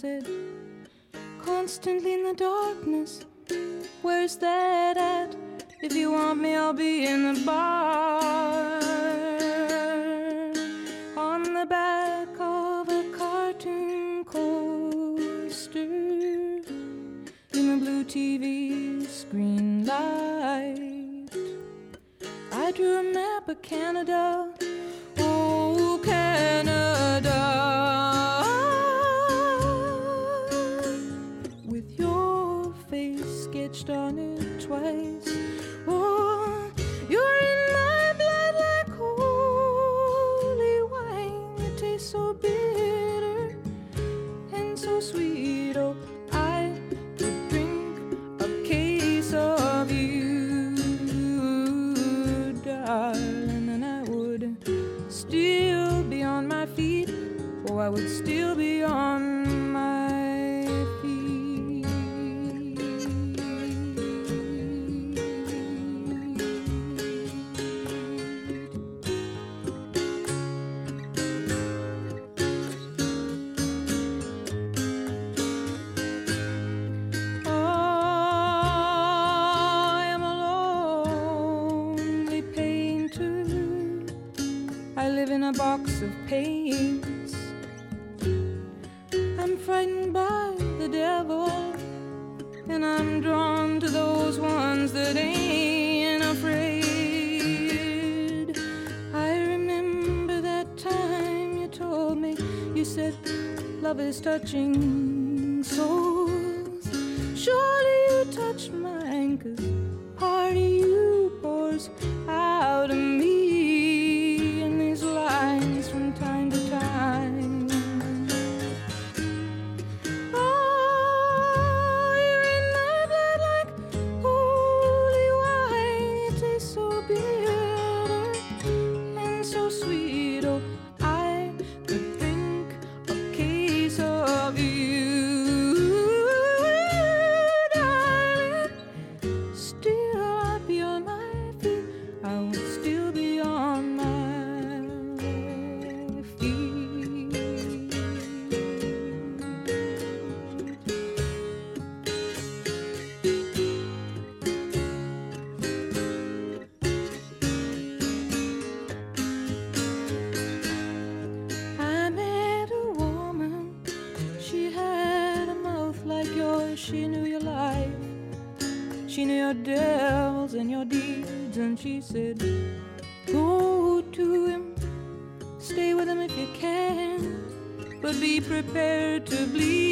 said, Constantly in the darkness, where's that at? If you want me, I'll be in the bar. On the back of a cartoon coaster, in the blue TV screen light. I drew a map of Canada. Oh, Canada eyes touching she said, Go to him, stay with him if you can, but be prepared to bleed.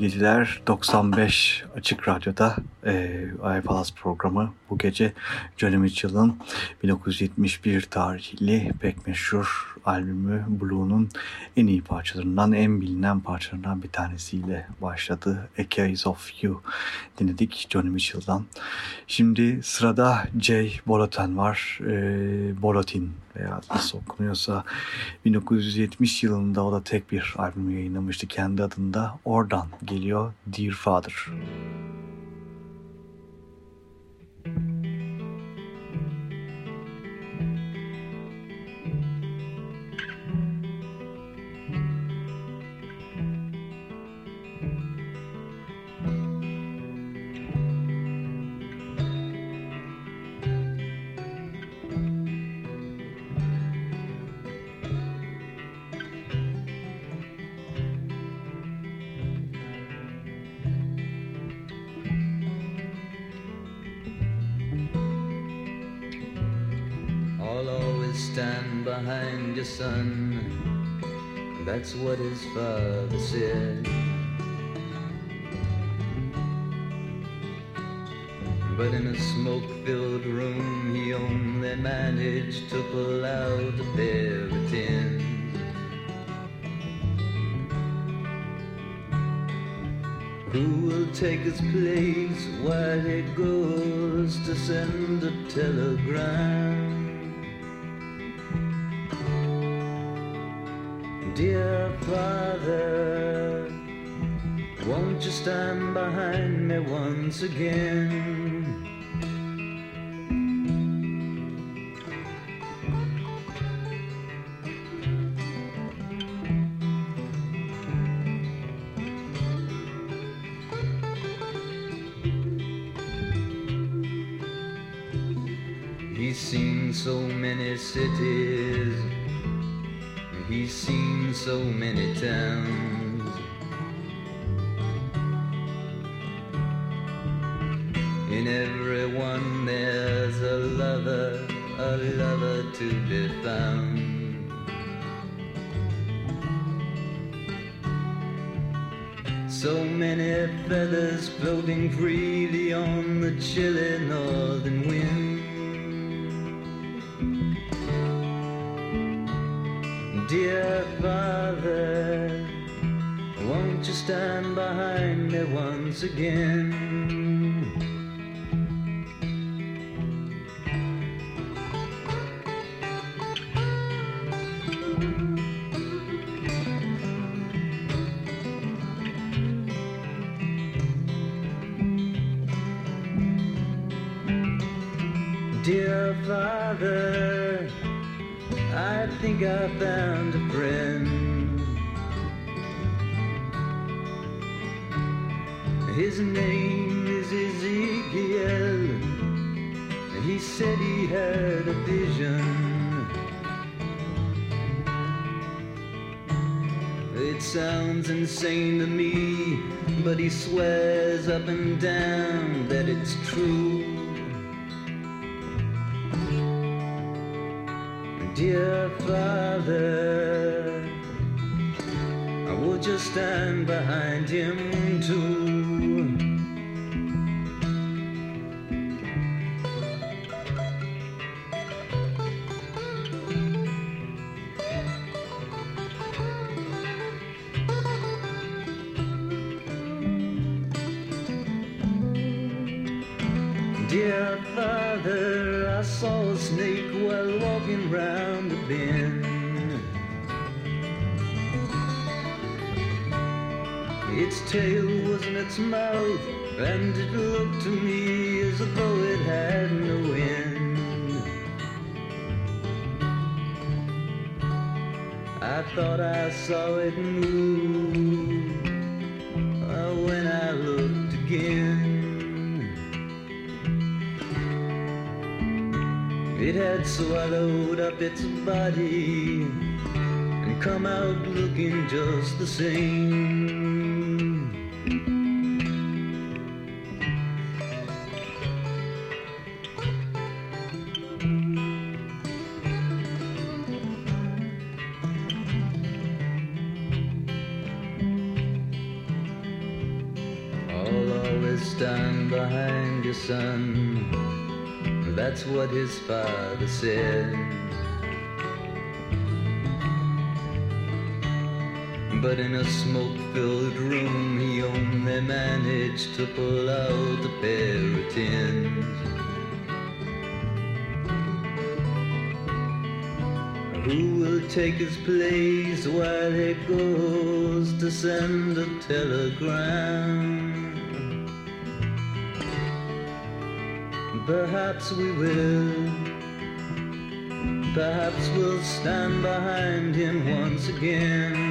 İyi geceler. 95 Açık Radyo'da e, iPalaz programı bu gece Johnny Mitchell'ın 1971 tarihli pek meşhur albümü Blue'nun en iyi parçalarından, en bilinen parçalarından bir tanesiyle başladı. A Case of You dinledik Johnny Mitchell'dan. Şimdi sırada Jay Borotin var. Ee, Borotin veya nasıl okunuyorsa 1970 yılında o da tek bir albümü yayınlamıştı kendi adında. Oradan geliyor Dear Father. Müzik his place while he goes to send a telegram? Dear Father, won't you stand behind me once again? Many towns. In every one there's a lover, a lover to be found. So many feathers floating freely on the chilly northern wind. Stand behind me once again? Dear Father, I saw a snake while walking round the bend. Its tail was in its mouth, and it looked to me as though it had no end. I thought I saw it move had swallowed up its body and come out looking just the same. That's what his father said. But in a smoke filled room, he only managed to pull out a pair of tins. Who will take his place while he goes to send a telegram? Perhaps we will. Perhaps we'll stand behind him once again.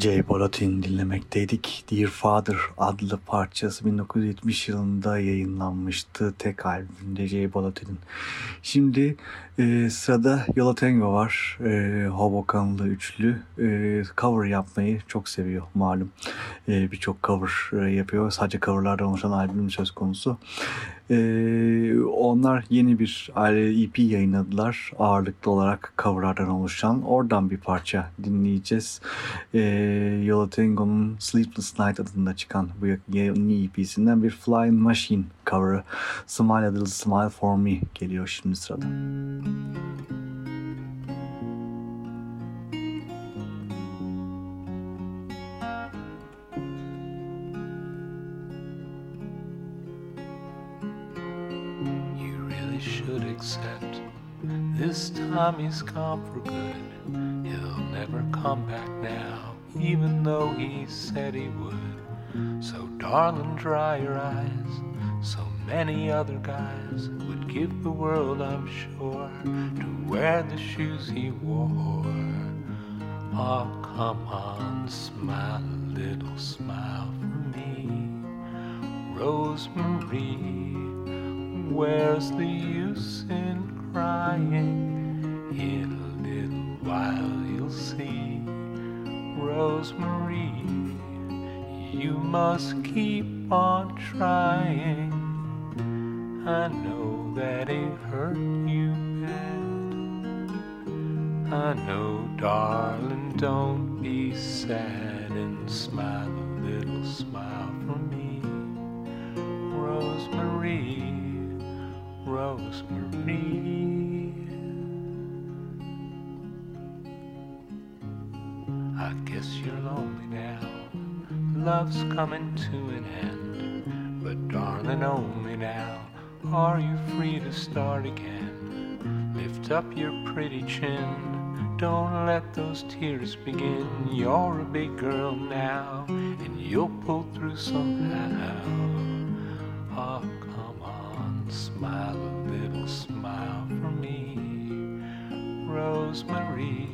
Jay Bolotin dinlemekteydik. Dear Father adlı parçası 1970 yılında yayınlanmıştı. Tek albümünde Jay Bolotin'in. Şimdi e, sırada Yola Tango var. E, Hobokanlı üçlü. E, cover yapmayı çok seviyor malum. E, Birçok cover e, yapıyor. Sadece coverlardan oluşan albüm söz konusu. Ee, onlar yeni bir EP yayınladılar. Ağırlıklı olarak coverlardan oluşan. Oradan bir parça dinleyeceğiz. Ee, Yola Tango'nun Sleepless Night adında çıkan bu yeni EP'sinden bir Flying Machine cover'ı Smile a Smile For Me geliyor şimdi sırada. Müzik accept. This time he's gone for good. He'll never come back now, even though he said he would. So, darling, dry your eyes. So many other guys would give the world, I'm sure, to wear the shoes he wore. Oh, come on, smile little smile for me, Rosemary. Where's the use in crying? In a little while you'll see, Rosemary. You must keep on trying. I know that it hurt you bad. I know, darling, don't be sad and smile a little smile for me, Rosemary. Rosemary. I guess you're lonely now. Love's coming to an end. But darling, only now are you free to start again. Lift up your pretty chin. Don't let those tears begin. You're a big girl now, and you'll pull through somehow. Oh, Smile a little smile for me, Rosemary.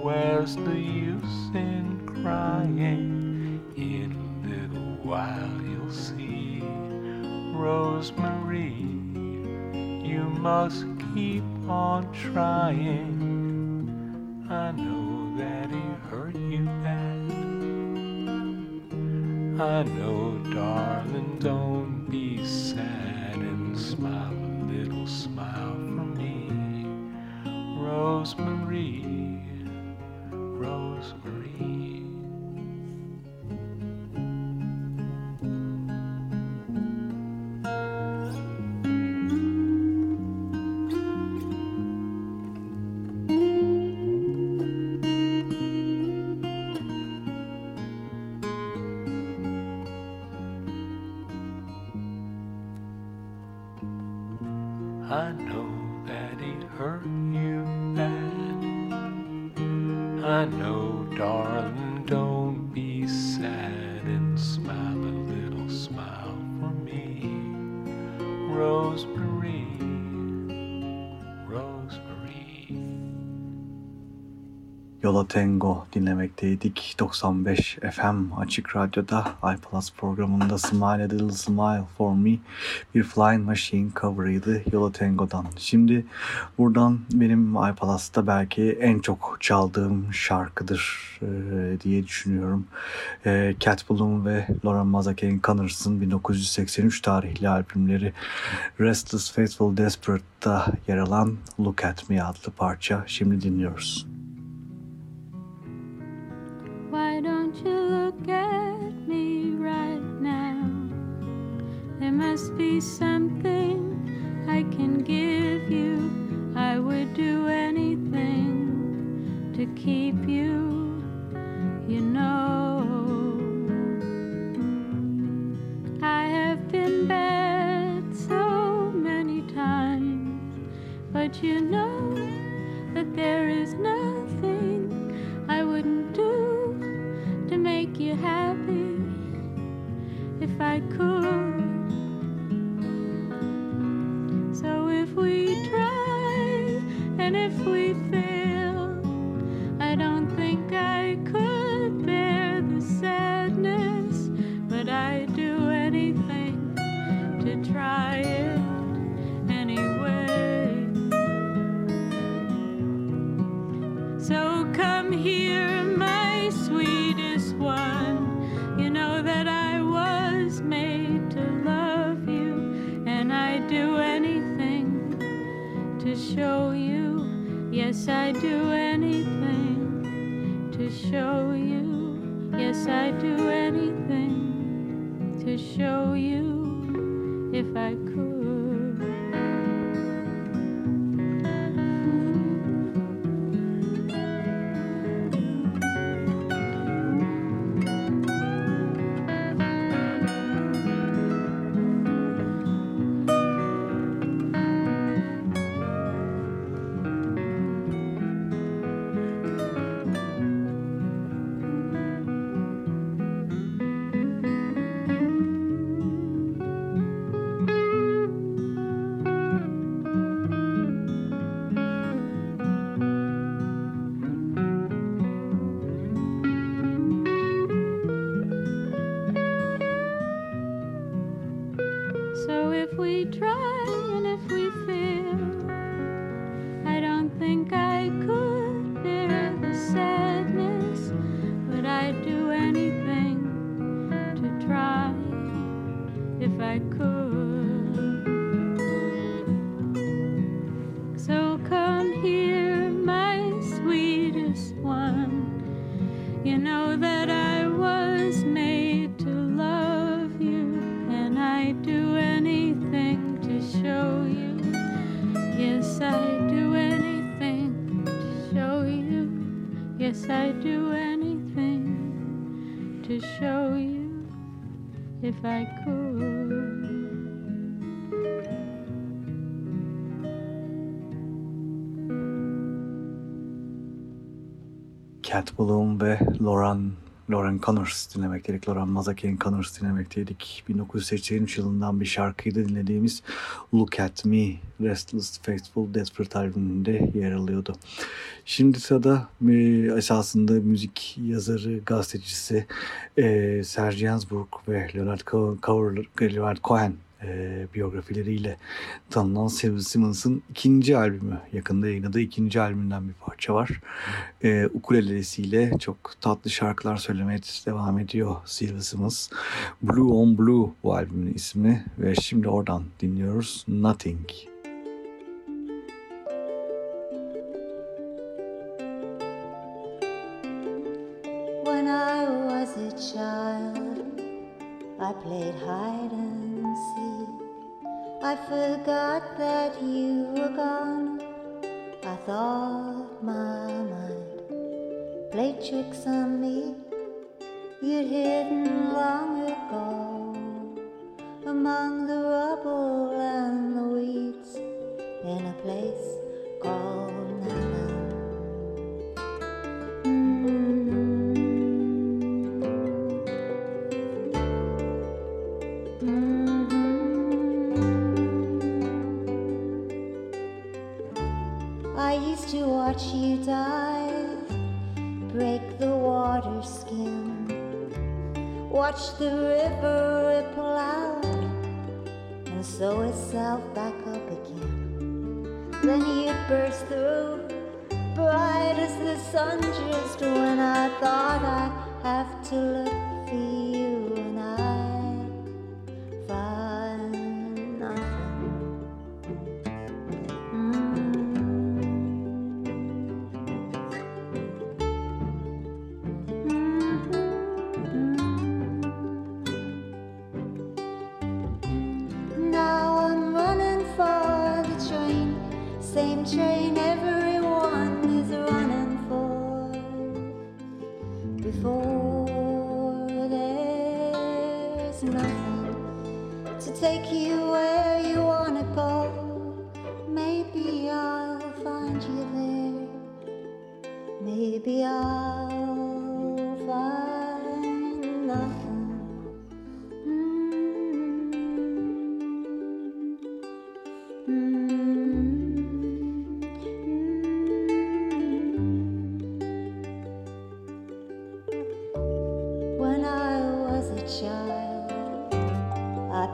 Where's the use in crying? In a little while you'll see, Rosemary. You must keep on trying. I know that it hurt you bad. I know, darling, don't be sad and smile a little smile for me, Rosemary, Tango dinlemekteydik. 95 FM Açık Radyo'da iPlus programında Smile a Little Smile For Me bir Flying Machine cover'ıydı Yola Tango'dan. Şimdi buradan benim iPlus'ta belki en çok çaldığım şarkıdır e, diye düşünüyorum. E, Cat Bloom ve Lauren Mazakane Connors'ın 1983 tarihli albümleri Restless Faithful Desperate'da yer alan Look At Me adlı parça şimdi dinliyoruz. Cat Bloom ve Lauren Lauren Connors dinlemekteydik. Lauren Mazakane Connors dinlemekteydik. 1983 yılından bir şarkıydı dinlediğimiz Look At Me Restless Faithful Desperate albümünde yer alıyordu. Şimdi sırada e, esasında müzik yazarı, gazetecisi e, Serge Gainsbourg ve Leonard Cohen, Leonard Cohen e, biyografileriyle tanınan Sylvie Simmons'ın ikinci albümü, yakında yayınladığı ikinci albümünden bir parça var. E, ukulelesiyle çok tatlı şarkılar söylemeye devam ediyor Sylvie Simmons. Blue on Blue bu albümün ismi ve şimdi oradan dinliyoruz Nothing. A child, I played hide and seek. I forgot that you were gone. I thought my mind played tricks on me. You'd hidden long ago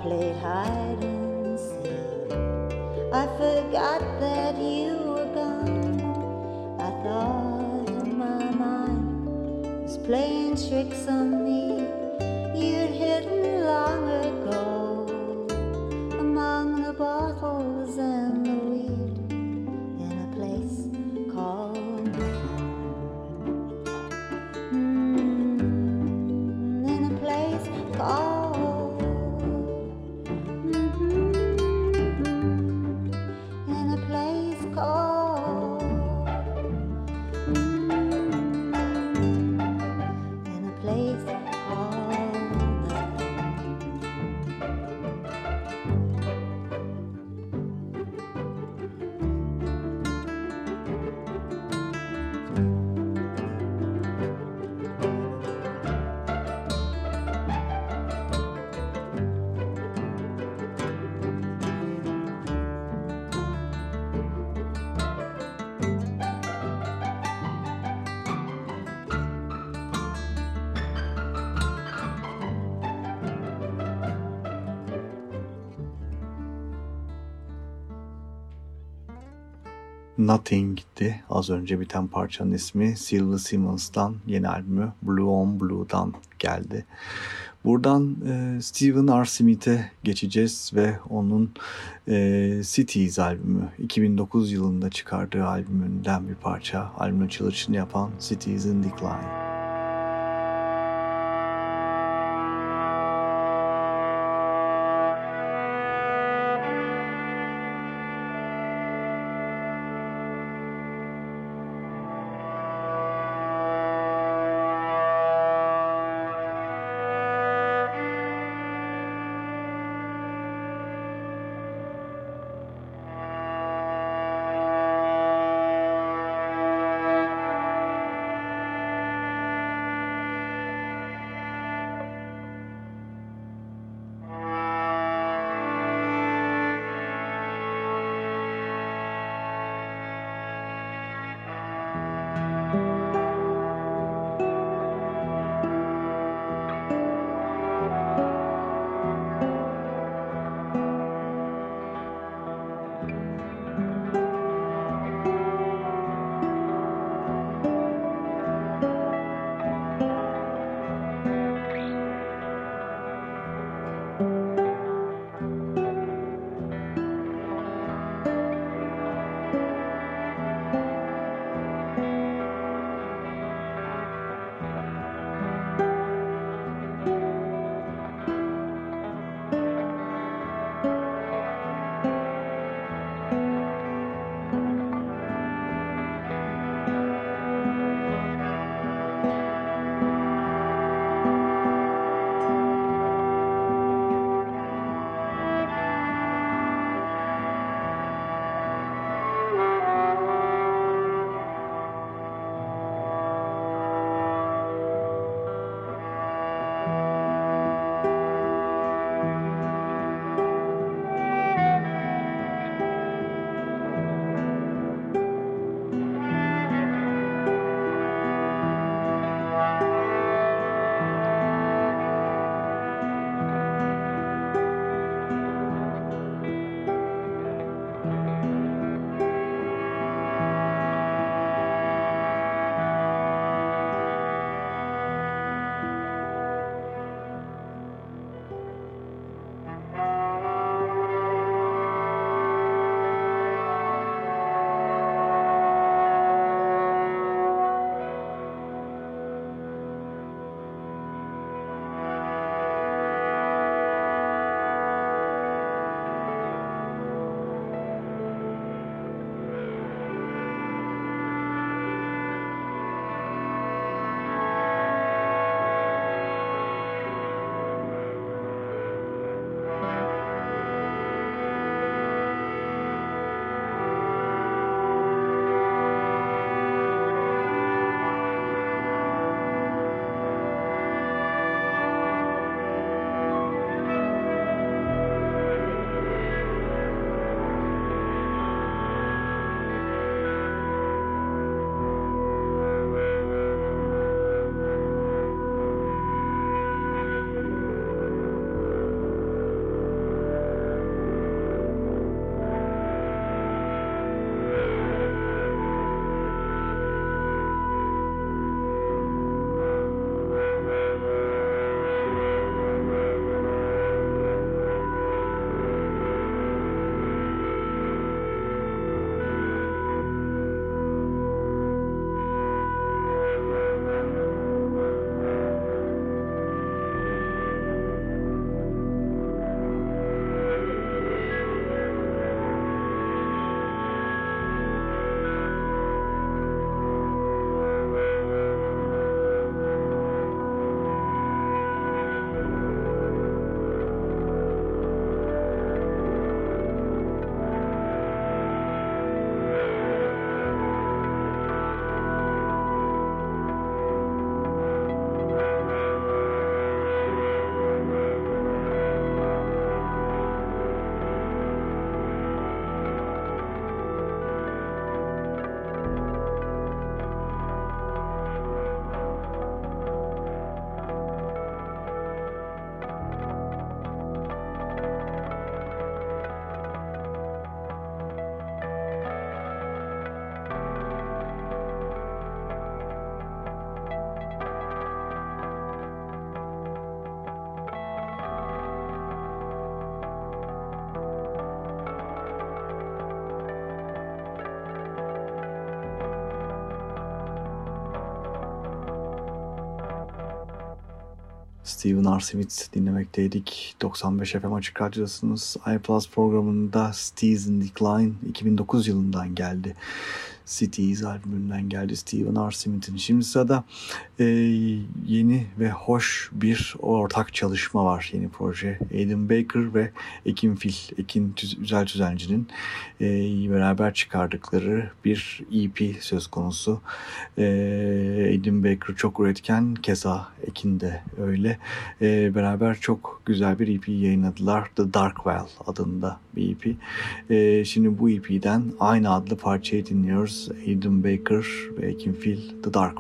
played hide and seek. I forgot that you were gone. I thought my mind was playing tricks on me. Nothing'ti az önce biten parçanın ismi. Sylvie Simmons'tan yeni albümü Blue on Blue'dan geldi. Buradan e, Steven R. Smith'e geçeceğiz ve onun e, Cities albümü 2009 yılında çıkardığı albümünden bir parça. Albümün açılışını yapan Cities in Decline. Steven R. Smith dinlemekteydik. 95 FM Açık Radyo'dasınız. iPlus programında Steve's in Decline 2009 yılından geldi. Cities albümünden geldi Steven R. Smith'in. Şimdi sırada e, yeni ve hoş bir ortak çalışma var. Yeni proje. Aidan Baker ve Ekin Fil, Ekin Tüz Üzel Tüzenci'nin e, beraber çıkardıkları bir EP söz konusu. E, Aidan Baker çok üretken, keza Ekin de öyle. E, beraber çok güzel bir EP yayınladılar. The Dark Well adında bir EP. E, şimdi bu EP'den aynı adlı parçayı dinliyoruz. Aidan Baker ve Ekin Phil The Dark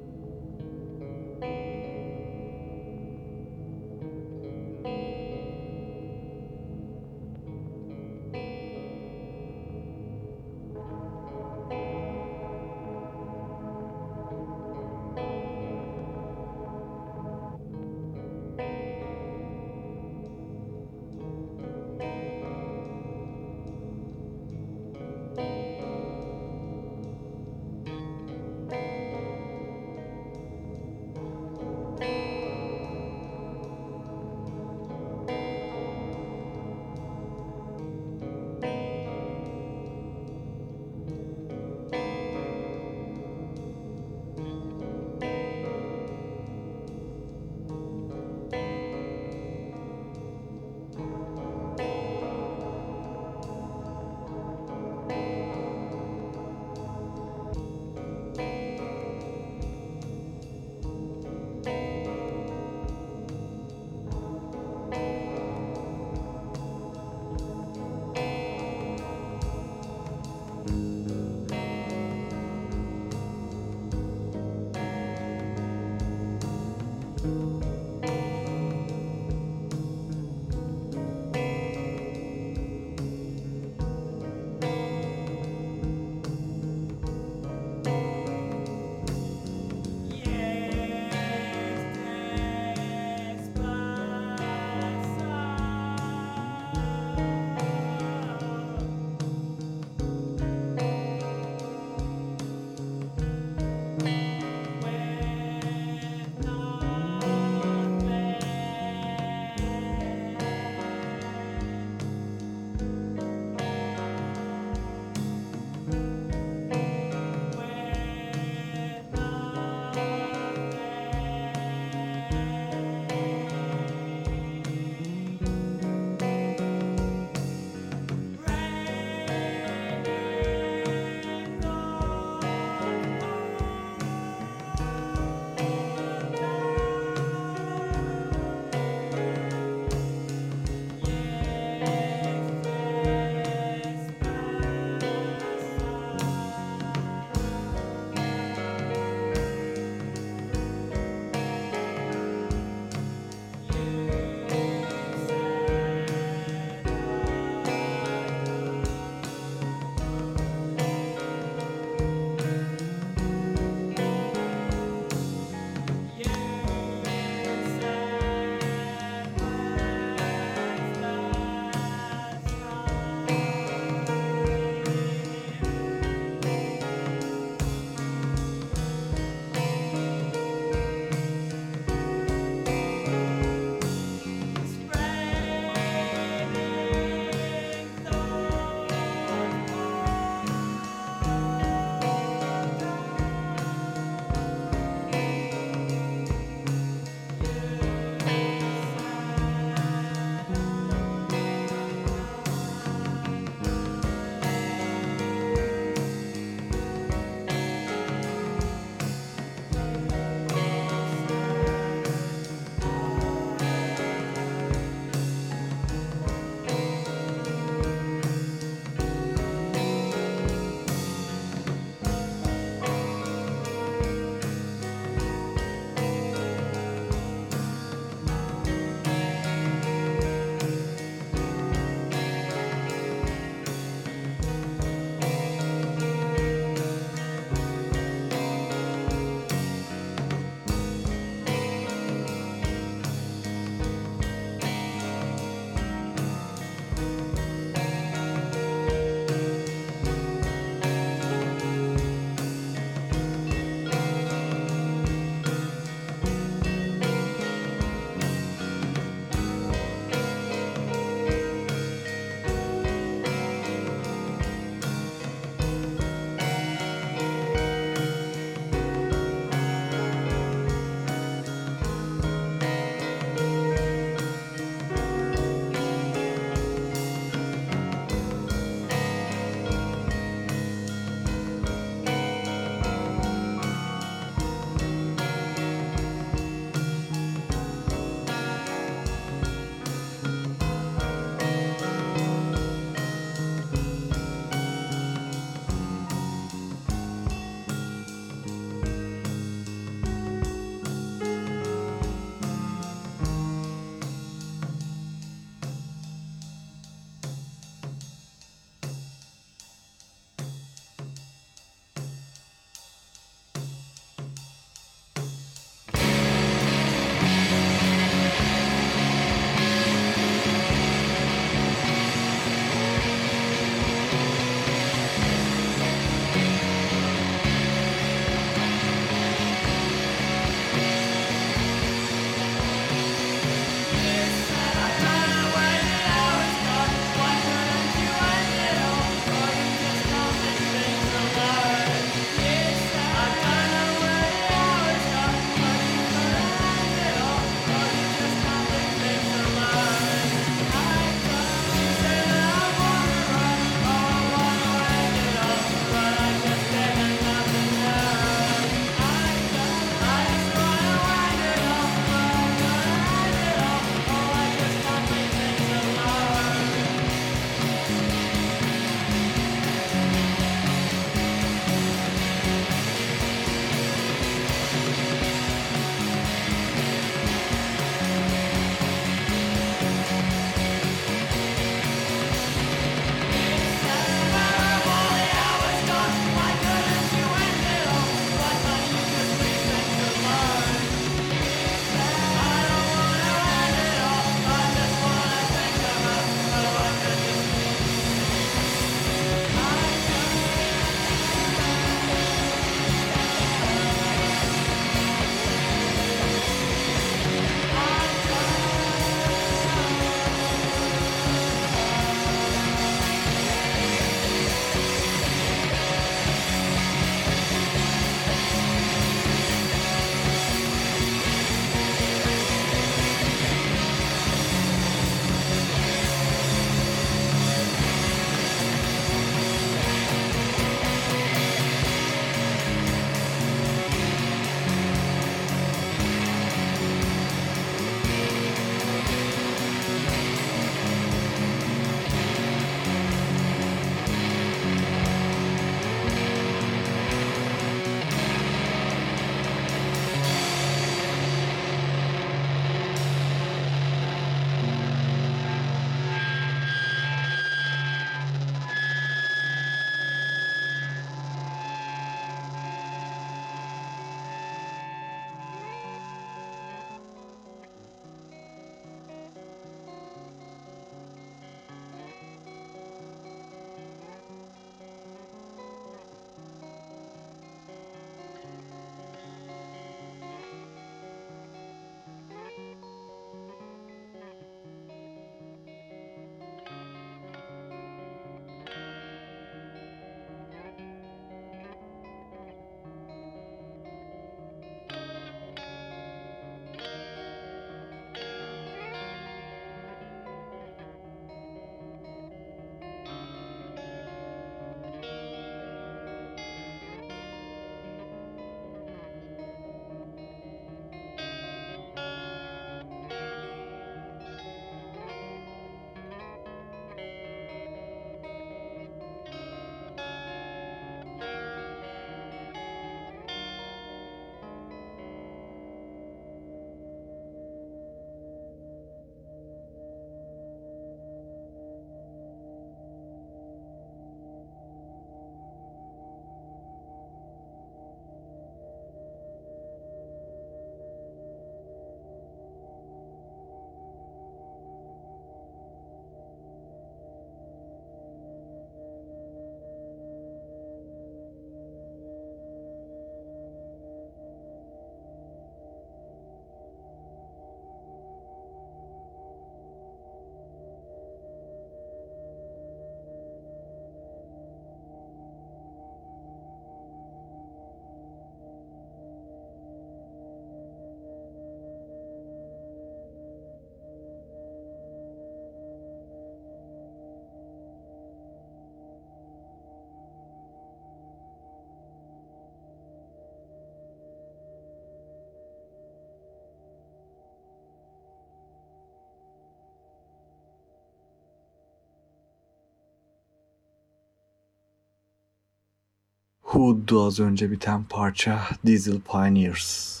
Hood'du az önce biten parça Diesel Pioneers.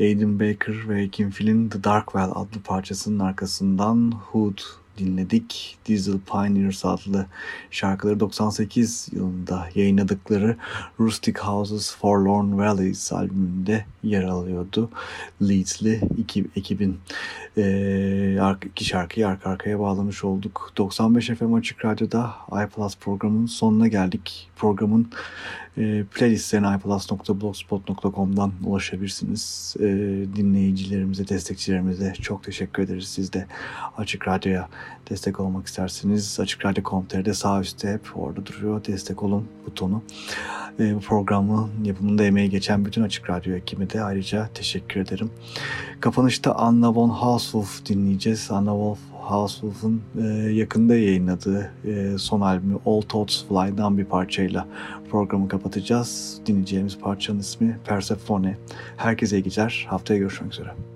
Aidan Baker ve Kim Phil'in The Dark Well adlı parçasının arkasından Hood dinledik. Diesel Pioneers adlı şarkıları 98 yılında yayınladıkları Rustic Houses Forlorn Valleys albümünde yer alıyordu. Leeds'li ekibin e, iki şarkıyı arka arkaya bağlamış olduk. 95 FM Açık Radyo'da iPlus programının sonuna geldik. Programın e, playlistlerine iPlus.blogspot.com'dan ulaşabilirsiniz. E, dinleyicilerimize, destekçilerimize çok teşekkür ederiz. Siz de Açık Radyo'ya destek olmak isterseniz Açık Radyo.com.tr'de sağ üstte hep orada duruyor. Destek olun butonu. E, bu programın yapımında emeği geçen bütün Açık Radyo ekibine de ayrıca teşekkür ederim. Kapanışta Anna von Hauswolf dinleyeceğiz. Anna Wolf Hauswolf'un e, yakında yayınladığı e, son albümü All Thoughts Fly'dan bir parçayla programı kapatacağız. Dinleyeceğimiz parçanın ismi Persephone. Herkese iyi geceler. Haftaya görüşmek üzere.